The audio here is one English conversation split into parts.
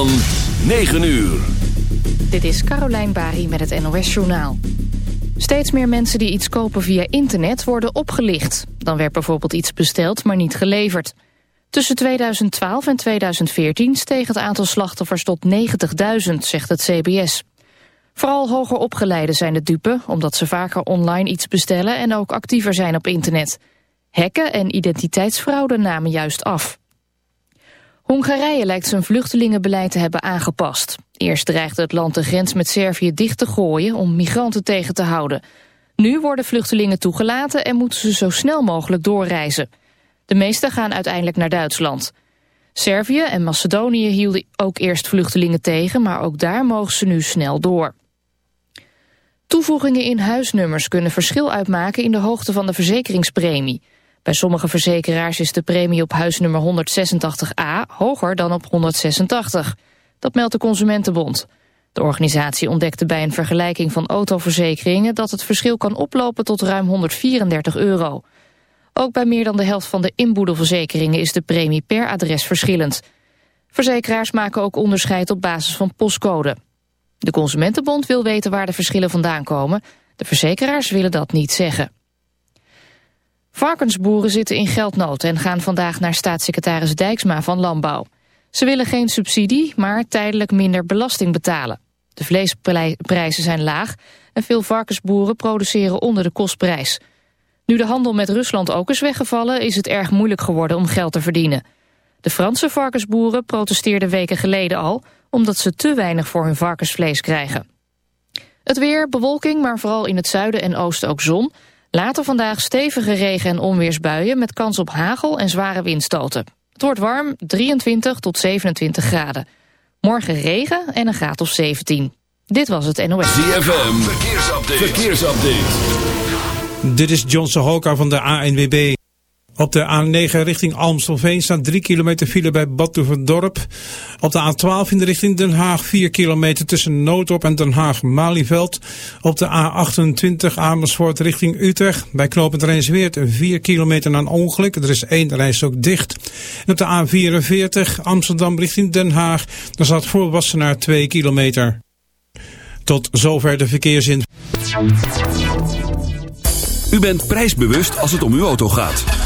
Van 9 uur. Dit is Carolijn Bari met het NOS Journaal. Steeds meer mensen die iets kopen via internet worden opgelicht. Dan werd bijvoorbeeld iets besteld, maar niet geleverd. Tussen 2012 en 2014 steeg het aantal slachtoffers tot 90.000, zegt het CBS. Vooral hoger opgeleiden zijn de dupe, omdat ze vaker online iets bestellen... en ook actiever zijn op internet. Hacken en identiteitsfraude namen juist af. Hongarije lijkt zijn vluchtelingenbeleid te hebben aangepast. Eerst dreigde het land de grens met Servië dicht te gooien om migranten tegen te houden. Nu worden vluchtelingen toegelaten en moeten ze zo snel mogelijk doorreizen. De meeste gaan uiteindelijk naar Duitsland. Servië en Macedonië hielden ook eerst vluchtelingen tegen, maar ook daar mogen ze nu snel door. Toevoegingen in huisnummers kunnen verschil uitmaken in de hoogte van de verzekeringspremie. Bij sommige verzekeraars is de premie op huisnummer 186a hoger dan op 186. Dat meldt de Consumentenbond. De organisatie ontdekte bij een vergelijking van autoverzekeringen... dat het verschil kan oplopen tot ruim 134 euro. Ook bij meer dan de helft van de inboedelverzekeringen... is de premie per adres verschillend. Verzekeraars maken ook onderscheid op basis van postcode. De Consumentenbond wil weten waar de verschillen vandaan komen. De verzekeraars willen dat niet zeggen. Varkensboeren zitten in geldnood en gaan vandaag naar staatssecretaris Dijksma van Landbouw. Ze willen geen subsidie, maar tijdelijk minder belasting betalen. De vleesprijzen zijn laag en veel varkensboeren produceren onder de kostprijs. Nu de handel met Rusland ook is weggevallen, is het erg moeilijk geworden om geld te verdienen. De Franse varkensboeren protesteerden weken geleden al, omdat ze te weinig voor hun varkensvlees krijgen. Het weer, bewolking, maar vooral in het zuiden en oosten ook zon. Later vandaag stevige regen- en onweersbuien met kans op hagel en zware windstoten. Het wordt warm, 23 tot 27 graden. Morgen regen en een graad of 17. Dit was het NOS. ZFM, verkeersupdate. verkeersupdate. Dit is John Sohoka van de ANWB. Op de A9 richting Almstelveen staat 3 kilometer file bij Badhoevedorp. Op de A12 in de richting Den Haag 4 kilometer tussen Noodorp en Den Haag-Malieveld. Op de A28 Amersfoort richting Utrecht. Bij knooppunt Rijnsweert 4 kilometer na een ongeluk. Er is één reis ook dicht. En op de A44 Amsterdam richting Den Haag. Daar staat voor Wassenaar 2 kilometer. Tot zover de verkeersin. U bent prijsbewust als het om uw auto gaat.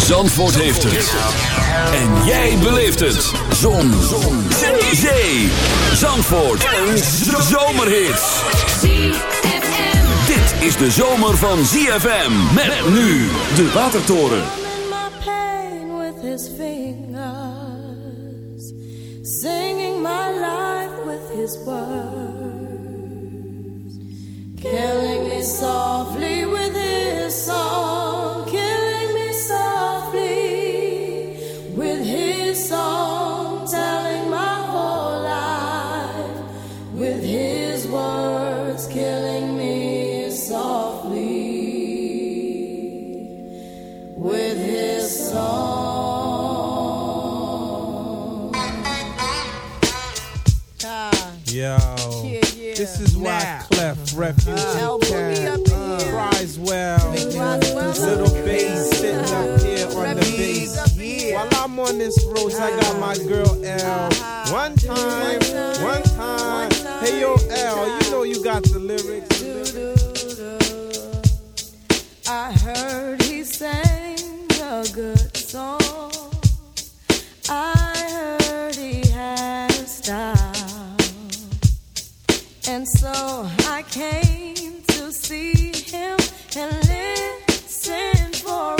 Zandvoort heeft het. En jij beleeft het. Zon. Zon. Zee. Zandvoort. Een zomerhit. Dit is de zomer van ZFM. Met nu de Watertoren. Singing my life with his words. Killing me softly with his song. Me softly with his song. Telling my whole life with his words. Killing me softly with his song. Yo, this is Wyclef Refuge uh-huh. Town cries well. Little bass sitting up here on the bass. While I'm on this road, I got my girl L. One time, one time. Hey yo, L, you know you got the lyrics. I heard he sang a good song. I heard he had a style. And so him and listen for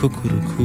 Kukuruku.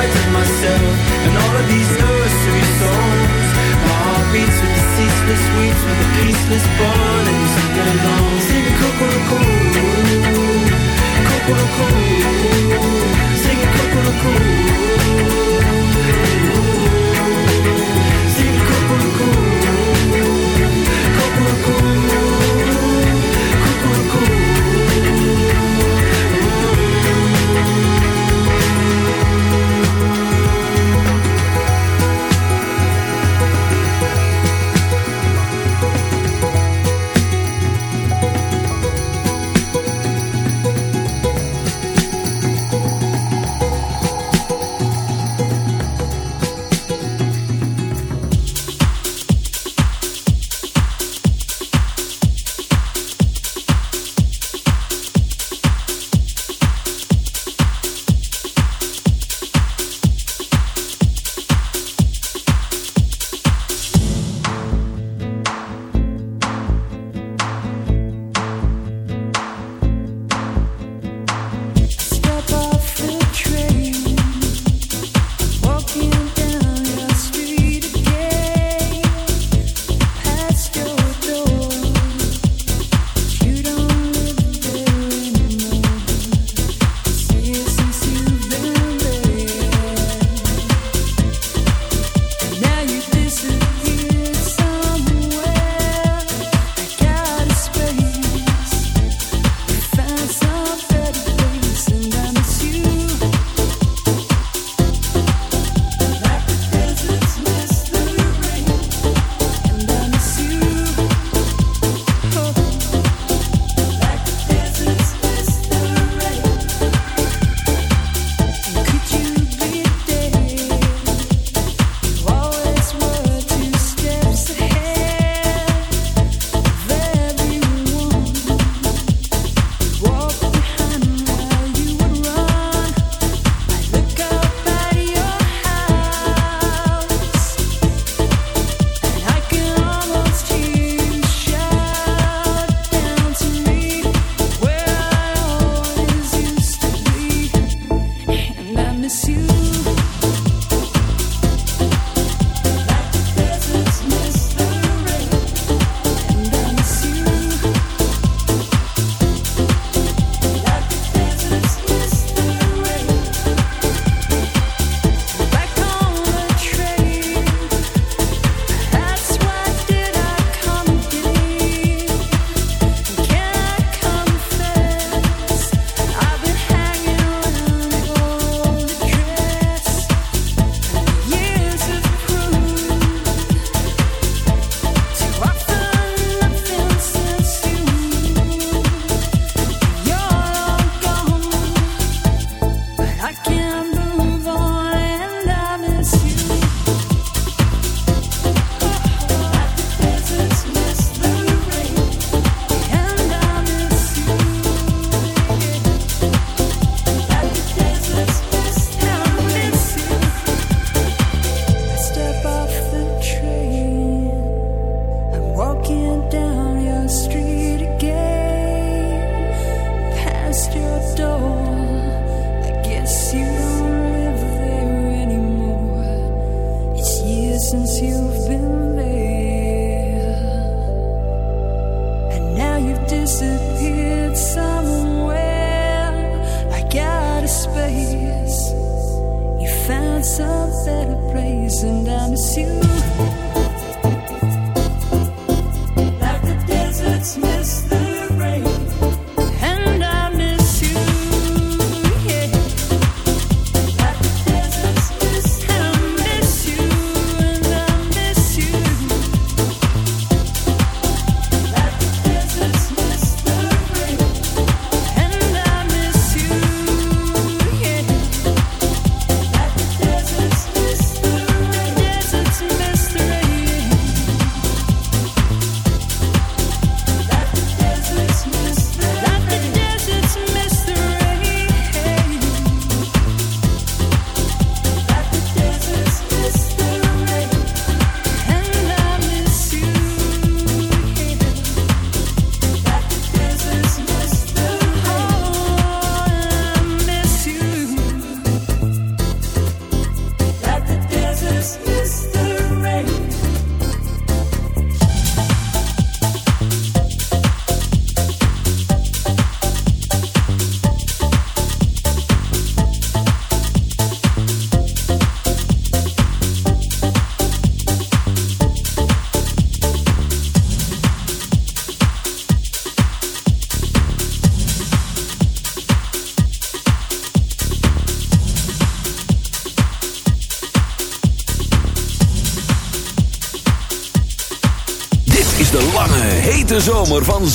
of myself and all of these nursery songs. My heart beats with the ceaseless weeps, with the peaceless bond, and sing along. Sing cuckoo-cuckoo, cuckoo-cuckoo, sing cuckoo-cuckoo.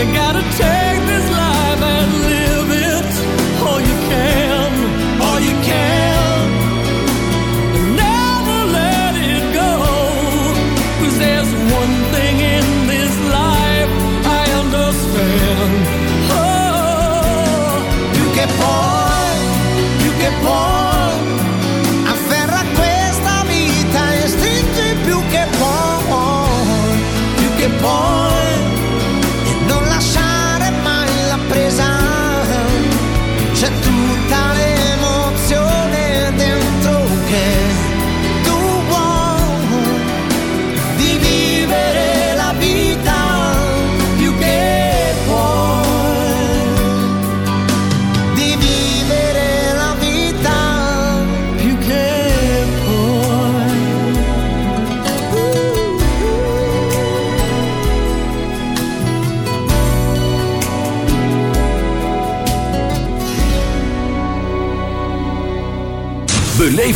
you gotta take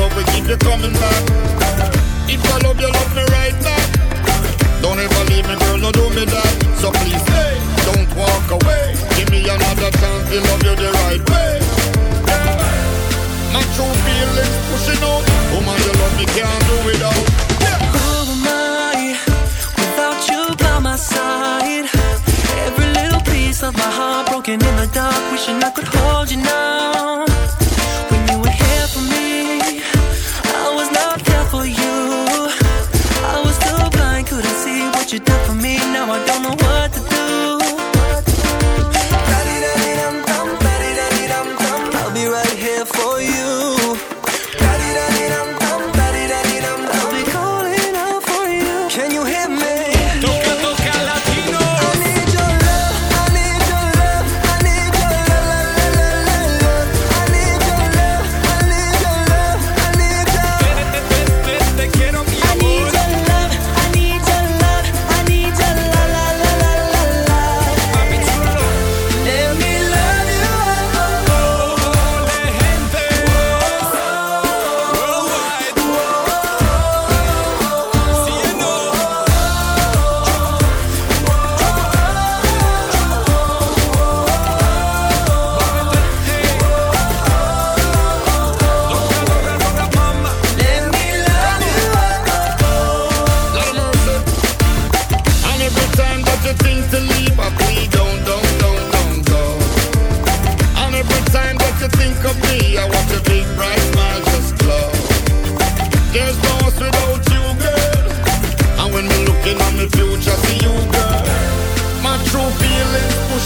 love will keep you coming back. If I love you, love me right now. Don't ever leave me, girl, no do me that. So please, hey, don't walk away. Give me another chance to love you the right way. Yeah. My true feelings pushing out. Woman, you love me, can't do without. Who am I without you by my side? Every little piece of my heart broken in the dark, wishing I could hold you now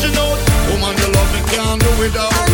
she knows, woman, you love me, can't do without.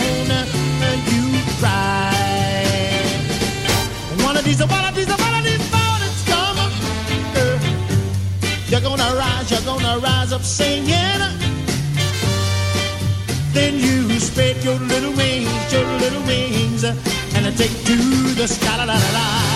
One of these, one of these, one of these mornings come. Uh, you're gonna rise, you're gonna rise up singing. Then you spread your little wings, your little wings, and I take to the sky. La, la, la, la.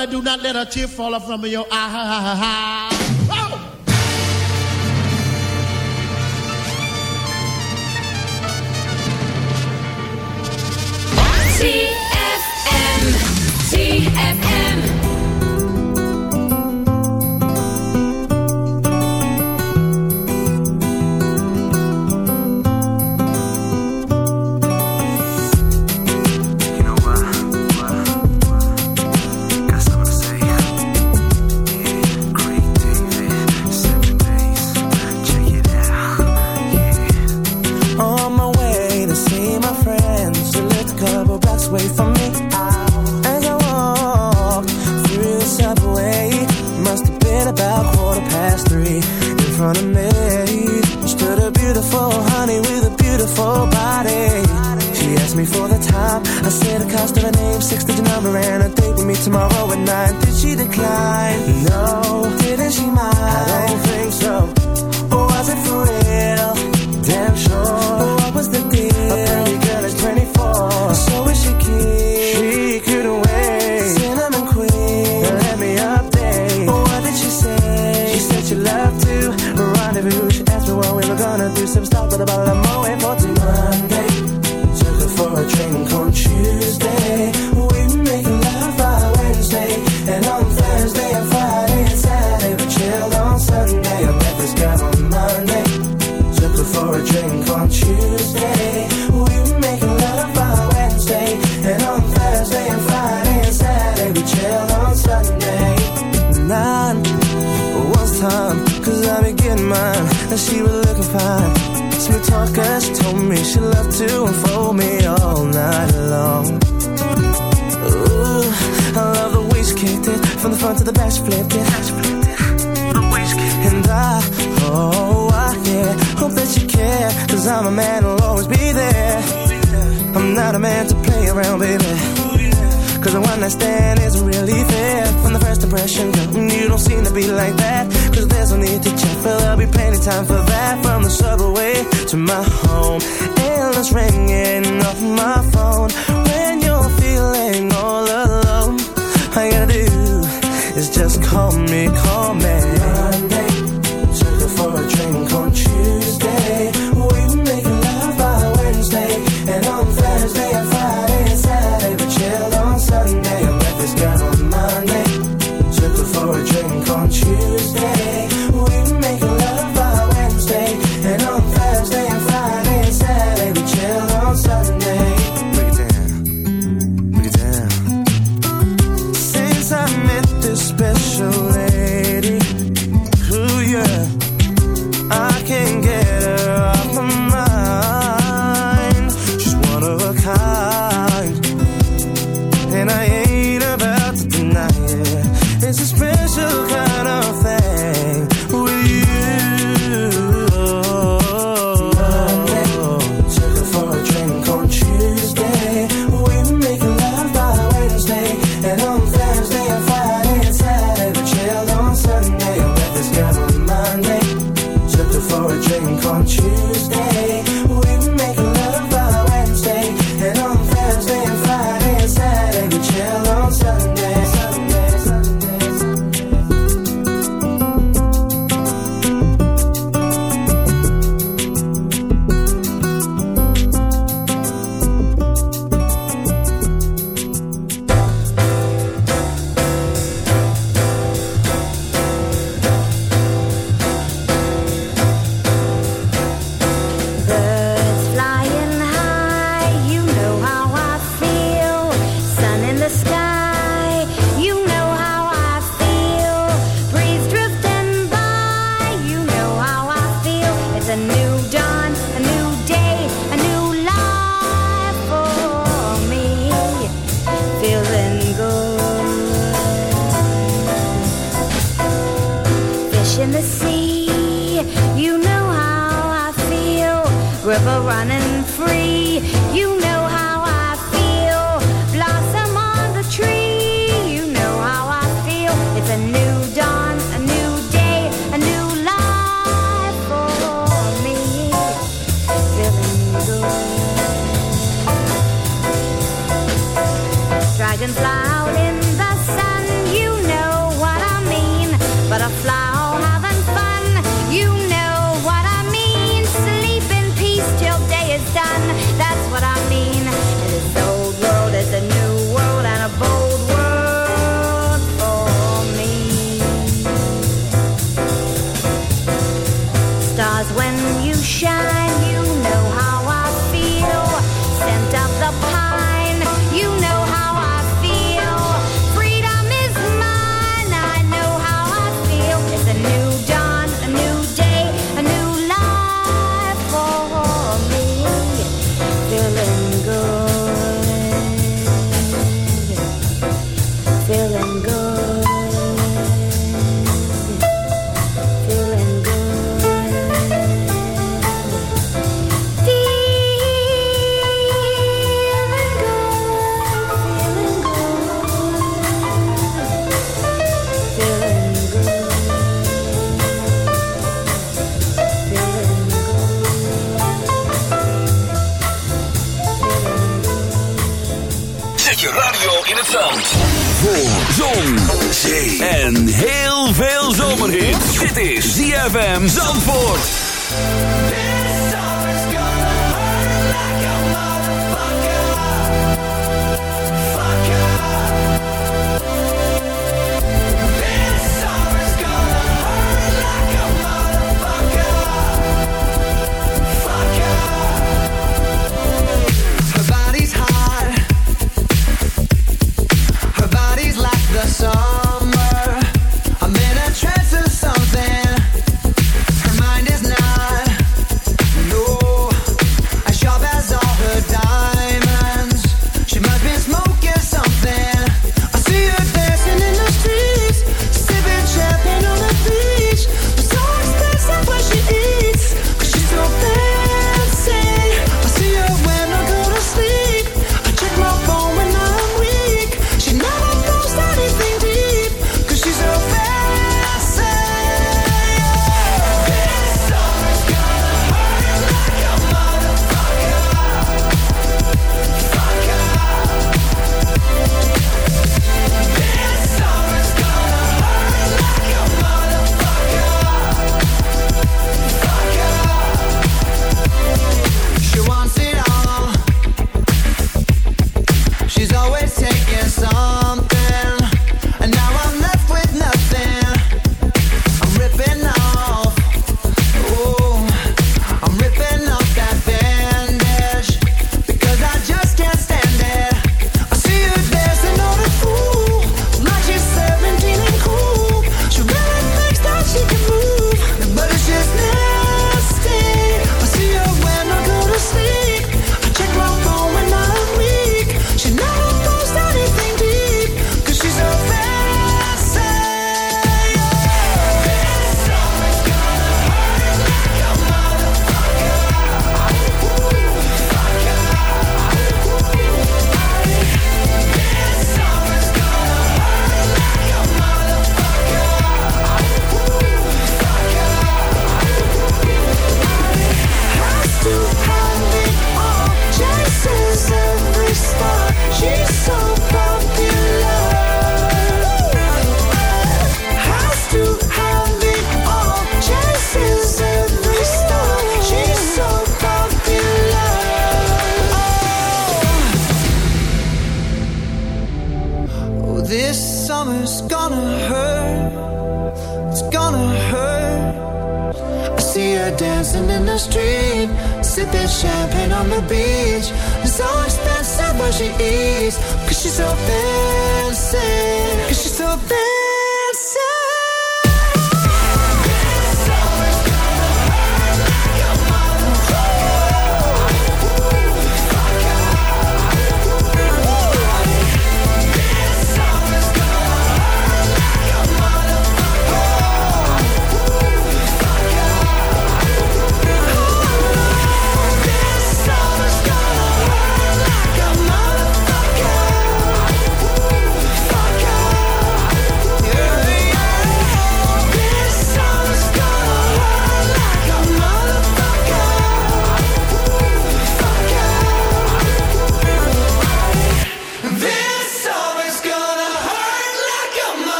Little do not let a tear fall from your eye. Oh! ZFM. ZFM. cost of a name, six digit number, and a date with me tomorrow at night. Did she decline? No. Didn't she mind? I don't think so. Or was it for real? mine, and she was looking fine. Smooth talker, she told me she loved to unfold me all night long. Ooh, I love the way she kicked it, from the front to the back, she flipped it. And I, oh, I, yeah, hope that you care, cause I'm a man who'll always be there. I'm not a man to play around, baby, cause a one night stand isn't really fair first impression You don't seem to be like that. Cause there's no need to check But there'll be plenty time for that. From the subway to my home Endless ringing off my phone. When you're feeling all alone All you gotta do is just call me, call me. Monday, took her for a drink.